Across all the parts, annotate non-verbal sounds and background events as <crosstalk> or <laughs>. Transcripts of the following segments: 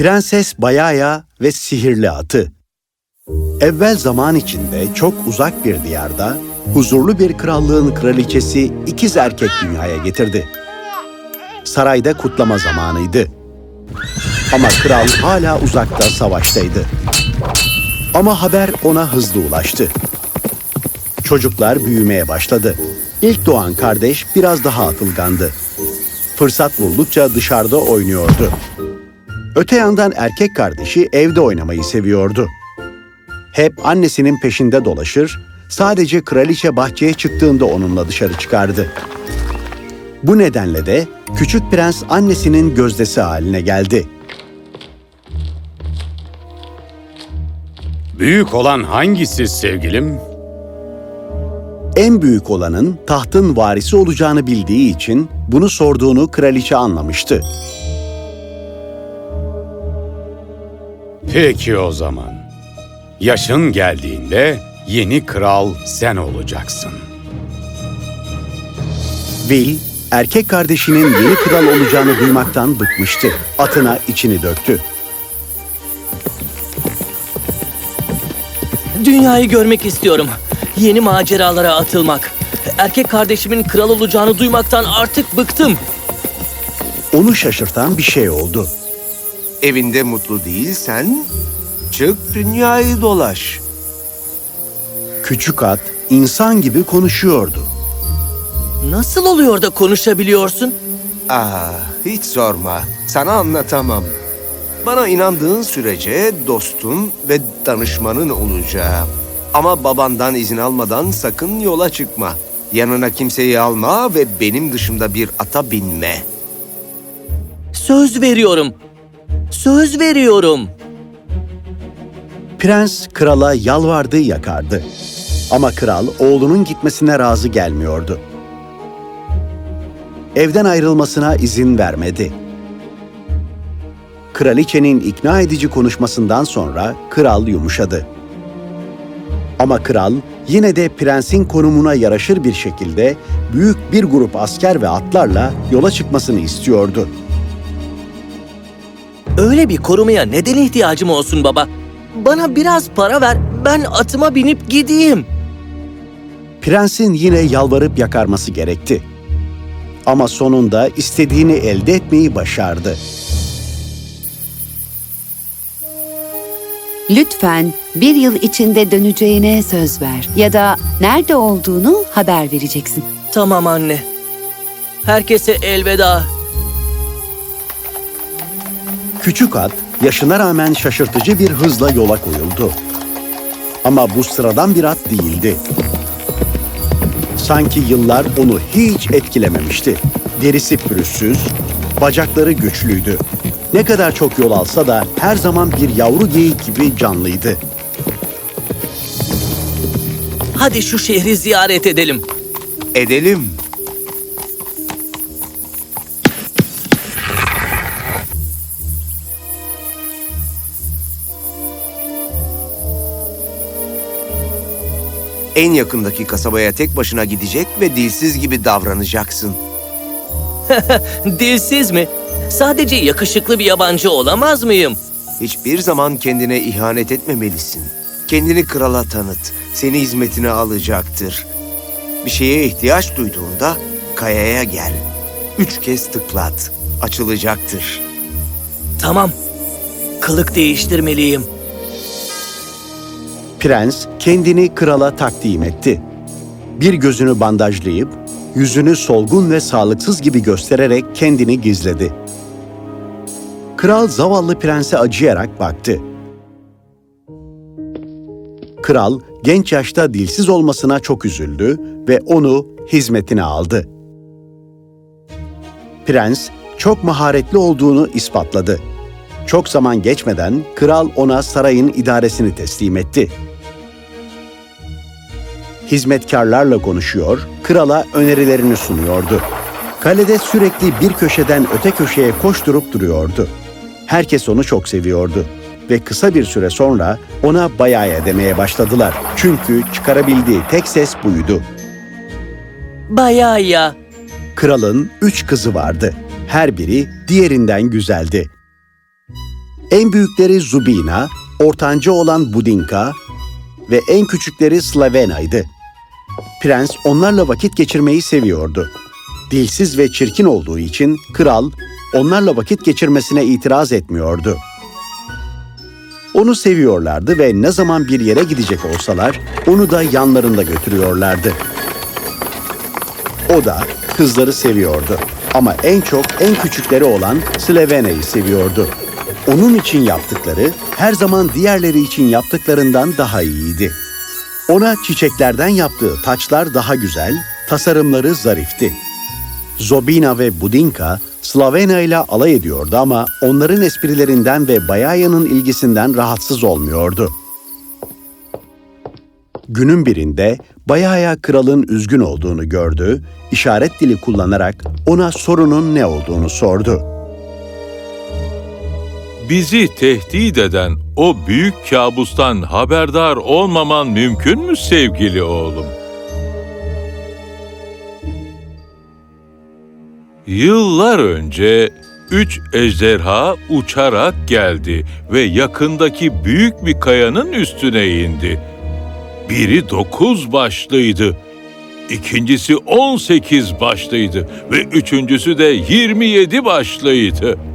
Prenses Bayaya ve Sihirli Atı Evvel zaman içinde çok uzak bir diyarda huzurlu bir krallığın kraliçesi ikiz erkek dünyaya getirdi. Sarayda kutlama zamanıydı. Ama kral hala uzakta savaştaydı. Ama haber ona hızlı ulaştı. Çocuklar büyümeye başladı. İlk doğan kardeş biraz daha atılgandı. Fırsat buldukça dışarıda oynuyordu. Öte yandan erkek kardeşi evde oynamayı seviyordu. Hep annesinin peşinde dolaşır, sadece kraliçe bahçeye çıktığında onunla dışarı çıkardı. Bu nedenle de küçük prens annesinin gözdesi haline geldi. Büyük olan hangisi sevgilim? En büyük olanın tahtın varisi olacağını bildiği için bunu sorduğunu kraliçe anlamıştı. Peki o zaman. Yaşın geldiğinde yeni kral sen olacaksın. Will, erkek kardeşinin yeni kral olacağını duymaktan bıkmıştı. Atına içini döktü. Dünyayı görmek istiyorum. Yeni maceralara atılmak. Erkek kardeşimin kral olacağını duymaktan artık bıktım. Onu şaşırtan bir şey oldu. Evinde mutlu değilsen çık dünyayı dolaş. Küçük at insan gibi konuşuyordu. Nasıl oluyor da konuşabiliyorsun? Ah, hiç sorma. Sana anlatamam. Bana inandığın sürece dostun ve danışmanın olacağım. Ama babandan izin almadan sakın yola çıkma. Yanına kimseyi alma ve benim dışımda bir ata binme. Söz veriyorum. Söz veriyorum. Prens krala yalvardı yakardı. Ama kral oğlunun gitmesine razı gelmiyordu. Evden ayrılmasına izin vermedi. Kraliçenin ikna edici konuşmasından sonra kral yumuşadı. Ama kral yine de prensin konumuna yaraşır bir şekilde büyük bir grup asker ve atlarla yola çıkmasını istiyordu. Öyle bir korumaya neden ihtiyacım olsun baba? Bana biraz para ver, ben atıma binip gideyim. Prensin yine yalvarıp yakarması gerekti. Ama sonunda istediğini elde etmeyi başardı. Lütfen bir yıl içinde döneceğine söz ver ya da nerede olduğunu haber vereceksin. Tamam anne. Herkese elveda. Küçük at yaşına rağmen şaşırtıcı bir hızla yola koyuldu. Ama bu sıradan bir at değildi. Sanki yıllar onu hiç etkilememişti. Derisi pürüzsüz, bacakları güçlüydü. Ne kadar çok yol alsa da her zaman bir yavru geyik gibi canlıydı. Hadi şu şehri ziyaret edelim. Edelim. En yakındaki kasabaya tek başına gidecek ve dilsiz gibi davranacaksın. <laughs> Dilsiz mi? Sadece yakışıklı bir yabancı olamaz mıyım? Hiçbir zaman kendine ihanet etmemelisin. Kendini krala tanıt. Seni hizmetine alacaktır. Bir şeye ihtiyaç duyduğunda kayaya gel. Üç kez tıklat. Açılacaktır. Tamam. Kılık değiştirmeliyim. Prens kendini krala takdim etti. Bir gözünü bandajlayıp, yüzünü solgun ve sağlıksız gibi göstererek kendini gizledi. Kral zavallı prense acıyarak baktı. Kral genç yaşta dilsiz olmasına çok üzüldü ve onu hizmetine aldı. Prens çok maharetli olduğunu ispatladı. Çok zaman geçmeden kral ona sarayın idaresini teslim etti. Hizmetkarlarla konuşuyor, krala önerilerini sunuyordu. Kalede sürekli bir köşeden öte köşeye koşturup duruyordu. Herkes onu çok seviyordu ve kısa bir süre sonra ona bayağı demeye başladılar. Çünkü çıkarabildiği tek ses buydu. Bayağı ya. Kralın üç kızı vardı. Her biri diğerinden güzeldi. En büyükleri Zubina, ortanca olan Budinka ve en küçükleri Slavena'ydı. Prens onlarla vakit geçirmeyi seviyordu. Dilsiz ve çirkin olduğu için kral onlarla vakit geçirmesine itiraz etmiyordu. Onu seviyorlardı ve ne zaman bir yere gidecek olsalar onu da yanlarında götürüyorlardı. O da kızları seviyordu ama en çok en küçükleri olan Slevena'yı seviyordu. Onun için yaptıkları her zaman diğerleri için yaptıklarından daha iyiydi. Ona çiçeklerden yaptığı taçlar daha güzel, tasarımları zarifti. Zobina ve Budinka Slavena ile alay ediyordu ama onların esprilerinden ve Bayaya'nın ilgisinden rahatsız olmuyordu. Günün birinde Bayaya kralın üzgün olduğunu gördü, işaret dili kullanarak ona sorunun ne olduğunu sordu. Bizi tehdit eden o büyük kabustan haberdar olmaman mümkün mü sevgili oğlum? Yıllar önce üç ejderha uçarak geldi ve yakındaki büyük bir kayanın üstüne indi. Biri dokuz başlıydı, ikincisi on sekiz başlıydı ve üçüncüsü de yirmi yedi başlıydı.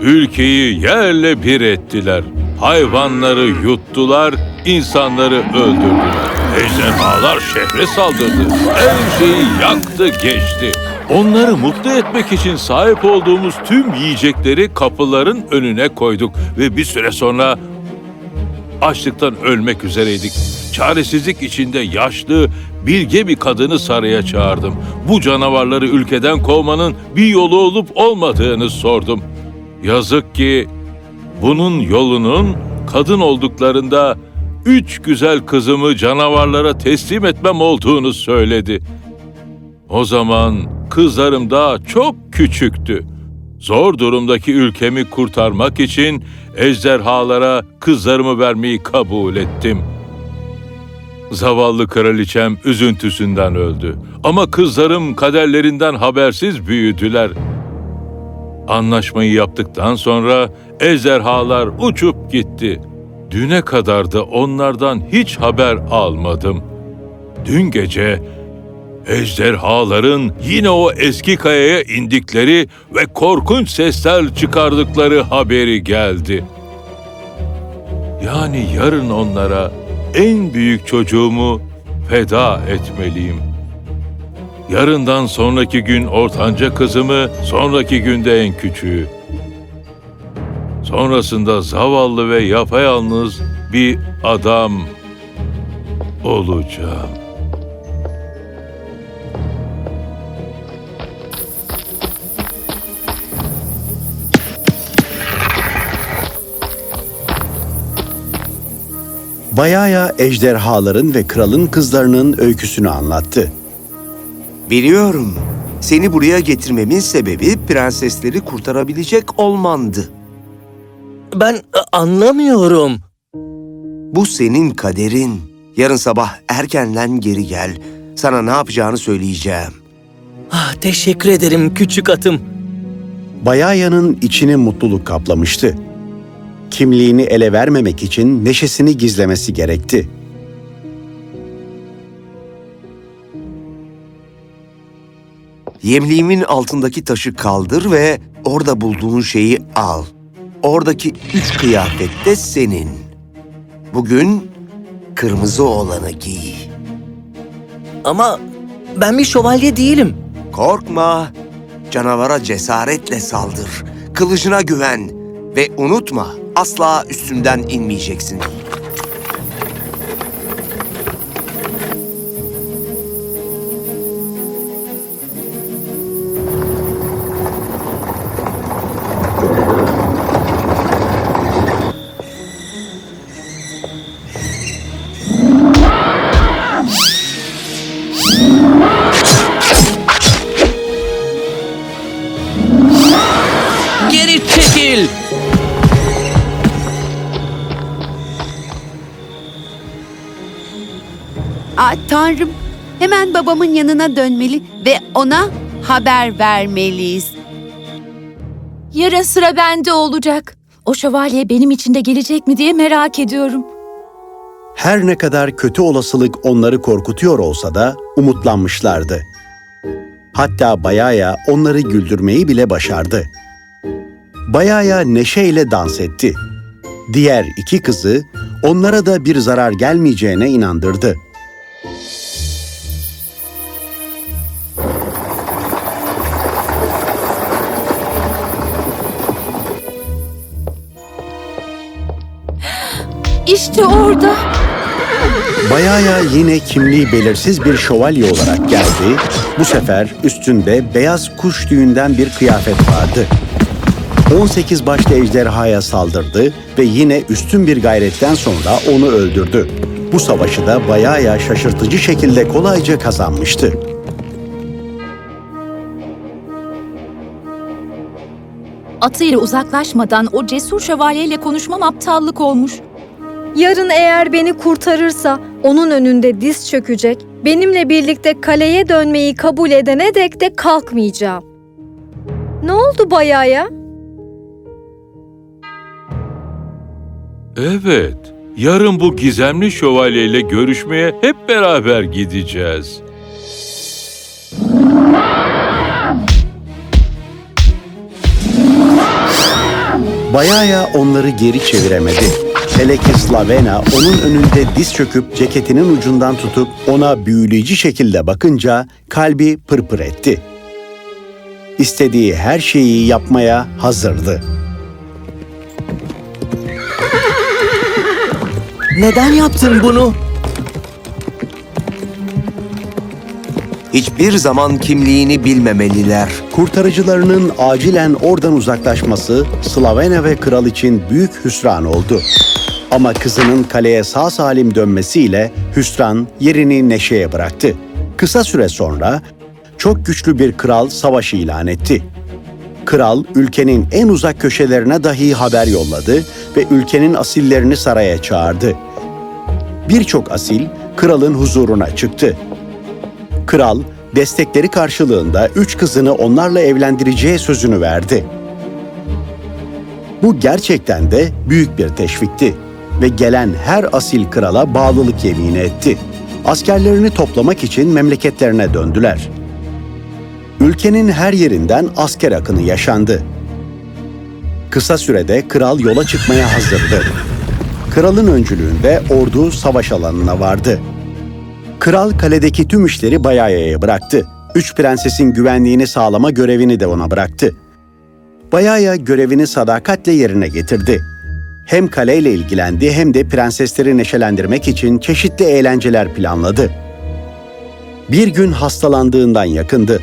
Ülkeyi yerle bir ettiler. Hayvanları yuttular, insanları öldürdüler. Ejderhalar şehre saldırdı. Her şeyi yaktı geçti. Onları mutlu etmek için sahip olduğumuz tüm yiyecekleri kapıların önüne koyduk ve bir süre sonra açlıktan ölmek üzereydik. Çaresizlik içinde yaşlı, bilge bir kadını saraya çağırdım. Bu canavarları ülkeden kovmanın bir yolu olup olmadığını sordum. Yazık ki bunun yolunun kadın olduklarında üç güzel kızımı canavarlara teslim etmem olduğunu söyledi. O zaman kızlarım daha çok küçüktü. Zor durumdaki ülkemi kurtarmak için ejderhalara kızlarımı vermeyi kabul ettim. Zavallı kraliçem üzüntüsünden öldü. Ama kızlarım kaderlerinden habersiz büyüdüler. Anlaşmayı yaptıktan sonra ejderhalar uçup gitti. Düne kadar da onlardan hiç haber almadım. Dün gece ejderhaların yine o eski kayaya indikleri ve korkunç sesler çıkardıkları haberi geldi. Yani yarın onlara en büyük çocuğumu feda etmeliyim. Yarından sonraki gün ortanca kızımı, sonraki günde en küçüğü. Sonrasında zavallı ve yapayalnız bir adam olacağım. Bayaya ejderhaların ve kralın kızlarının öyküsünü anlattı. Biliyorum. Seni buraya getirmemin sebebi prensesleri kurtarabilecek olmandı. Ben e, anlamıyorum. Bu senin kaderin. Yarın sabah erkenden geri gel. Sana ne yapacağını söyleyeceğim. Ah, teşekkür ederim küçük atım. Bayaya'nın içini mutluluk kaplamıştı. Kimliğini ele vermemek için neşesini gizlemesi gerekti. Yemliğimin altındaki taşı kaldır ve orada bulduğun şeyi al. Oradaki üç kıyafet de senin. Bugün kırmızı olanı giy. Ama ben bir şövalye değilim. Korkma. Canavara cesaretle saldır. Kılıcına güven. Ve unutma asla üstümden inmeyeceksin. Babamın yanına dönmeli ve ona haber vermeliyiz. Yarın sıra bende olacak. O şövalye benim için de gelecek mi diye merak ediyorum. Her ne kadar kötü olasılık onları korkutuyor olsa da umutlanmışlardı. Hatta Bayaya onları güldürmeyi bile başardı. Bayaya neşeyle dans etti. Diğer iki kızı onlara da bir zarar gelmeyeceğine inandırdı. İşte orada. Bayaya yine kimliği belirsiz bir şövalye olarak geldi. Bu sefer üstünde beyaz kuş tüyünden bir kıyafet vardı. 18 başlı ejderhaya saldırdı ve yine üstün bir gayretten sonra onu öldürdü. Bu savaşı da Bayaya şaşırtıcı şekilde kolayca kazanmıştı. Atıyla uzaklaşmadan o cesur şövalyeyle konuşmam aptallık olmuş. Yarın eğer beni kurtarırsa onun önünde diz çökecek, benimle birlikte kaleye dönmeyi kabul edene dek de kalkmayacağım. Ne oldu bayaya? Evet, yarın bu gizemli şövalyeyle görüşmeye hep beraber gideceğiz. Bayaya onları geri çeviremedi. Hele ki Slavena onun önünde diz çöküp ceketinin ucundan tutup ona büyüleyici şekilde bakınca kalbi pırpır etti. İstediği her şeyi yapmaya hazırdı. Neden yaptın bunu? Hiçbir zaman kimliğini bilmemeliler. Kurtarıcılarının acilen oradan uzaklaşması Slavena ve kral için büyük hüsran oldu. Ama kızının kaleye sağ salim dönmesiyle hüsran yerini neşeye bıraktı. Kısa süre sonra çok güçlü bir kral savaş ilan etti. Kral ülkenin en uzak köşelerine dahi haber yolladı ve ülkenin asillerini saraya çağırdı. Birçok asil kralın huzuruna çıktı. Kral destekleri karşılığında üç kızını onlarla evlendireceği sözünü verdi. Bu gerçekten de büyük bir teşvikti ve gelen her asil krala bağlılık yemini etti. Askerlerini toplamak için memleketlerine döndüler. Ülkenin her yerinden asker akını yaşandı. Kısa sürede kral yola çıkmaya hazırdı. Kralın öncülüğünde ordu savaş alanına vardı. Kral kaledeki tüm işleri Bayaya'ya bıraktı. Üç prensesin güvenliğini sağlama görevini de ona bıraktı. Bayaya görevini sadakatle yerine getirdi. Hem kaleyle ilgilendi hem de prensesleri neşelendirmek için çeşitli eğlenceler planladı. Bir gün hastalandığından yakındı.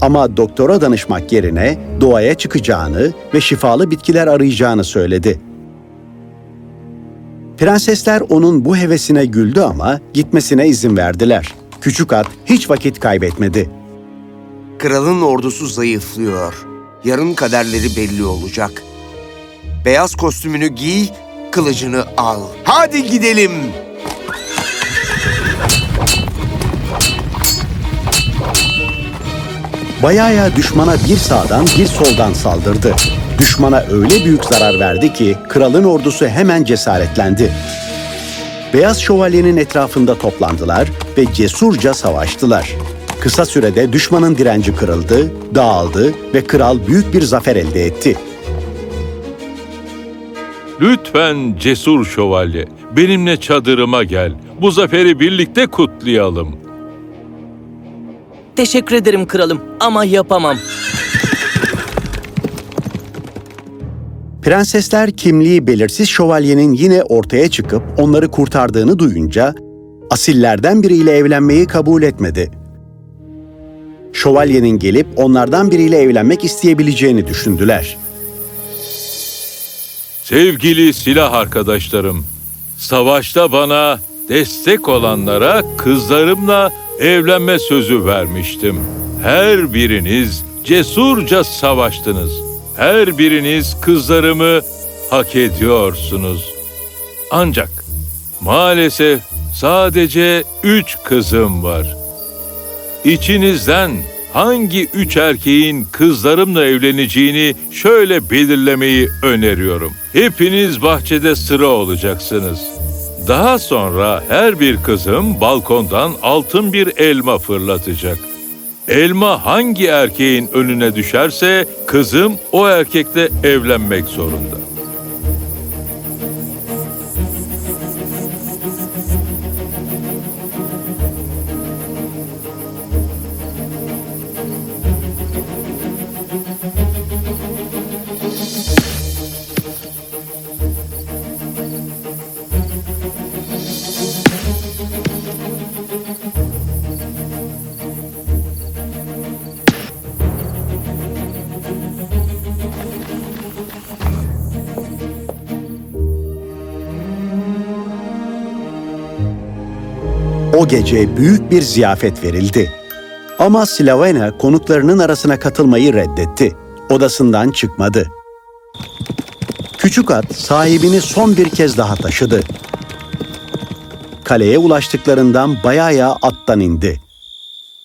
Ama doktora danışmak yerine doğaya çıkacağını ve şifalı bitkiler arayacağını söyledi. Prensesler onun bu hevesine güldü ama gitmesine izin verdiler. Küçük at hiç vakit kaybetmedi. Kralın ordusu zayıflıyor. Yarın kaderleri belli olacak. Beyaz kostümünü giy, kılıcını al. Hadi gidelim. Bayaya düşmana bir sağdan bir soldan saldırdı. Düşmana öyle büyük zarar verdi ki kralın ordusu hemen cesaretlendi. Beyaz Şövalye'nin etrafında toplandılar ve cesurca savaştılar. Kısa sürede düşmanın direnci kırıldı, dağıldı ve kral büyük bir zafer elde etti. Lütfen cesur şövalye, benimle çadırıma gel. Bu zaferi birlikte kutlayalım. Teşekkür ederim kralım ama yapamam. Prensesler kimliği belirsiz şövalyenin yine ortaya çıkıp onları kurtardığını duyunca asillerden biriyle evlenmeyi kabul etmedi. Şövalyenin gelip onlardan biriyle evlenmek isteyebileceğini düşündüler. Sevgili silah arkadaşlarım, savaşta bana destek olanlara kızlarımla evlenme sözü vermiştim. Her biriniz cesurca savaştınız. Her biriniz kızlarımı hak ediyorsunuz. Ancak maalesef sadece üç kızım var. İçinizden hangi üç erkeğin kızlarımla evleneceğini şöyle belirlemeyi öneriyorum. Hepiniz bahçede sıra olacaksınız. Daha sonra her bir kızım balkondan altın bir elma fırlatacak. Elma hangi erkeğin önüne düşerse kızım o erkekle evlenmek zorunda. O gece büyük bir ziyafet verildi. Ama Slavena konuklarının arasına katılmayı reddetti. Odasından çıkmadı. Küçük at sahibini son bir kez daha taşıdı. Kaleye ulaştıklarından Bayaya attan indi.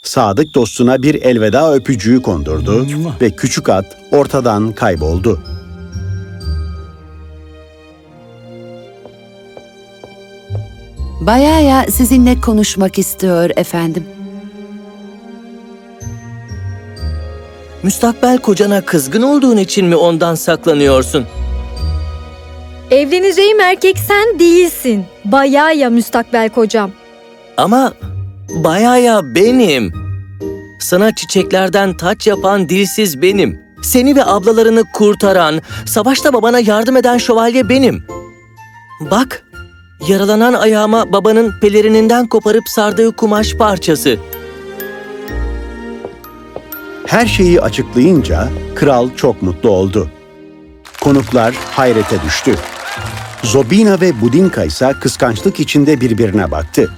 Sadık dostuna bir elveda öpücüğü kondurdu ve küçük at ortadan kayboldu. Bayaya sizinle konuşmak istiyor efendim. Müstakbel kocana kızgın olduğun için mi ondan saklanıyorsun? Evleneceğim erkek sen değilsin. Bayağı ya müstakbel kocam. Ama bayağı benim. Sana çiçeklerden taç yapan dilsiz benim. Seni ve ablalarını kurtaran, savaşta babana yardım eden şövalye benim. Bak, yaralanan ayağıma babanın pelerininden koparıp sardığı kumaş parçası. Her şeyi açıklayınca kral çok mutlu oldu. Konuklar hayrete düştü. Zobina ve Budinka ise kıskançlık içinde birbirine baktı.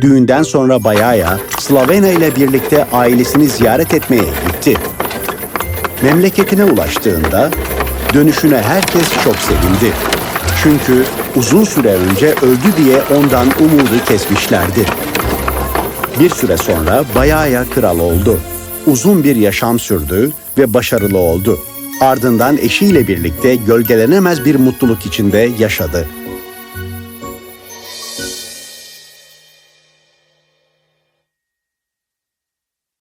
Düğünden sonra Bayaya, Slavena ile birlikte ailesini ziyaret etmeye gitti. Memleketine ulaştığında dönüşüne herkes çok sevindi. Çünkü uzun süre önce öldü diye ondan umudu kesmişlerdi. Bir süre sonra Bayaya kral oldu. Uzun bir yaşam sürdü ve başarılı oldu. Ardından eşiyle birlikte gölgelenemez bir mutluluk içinde yaşadı.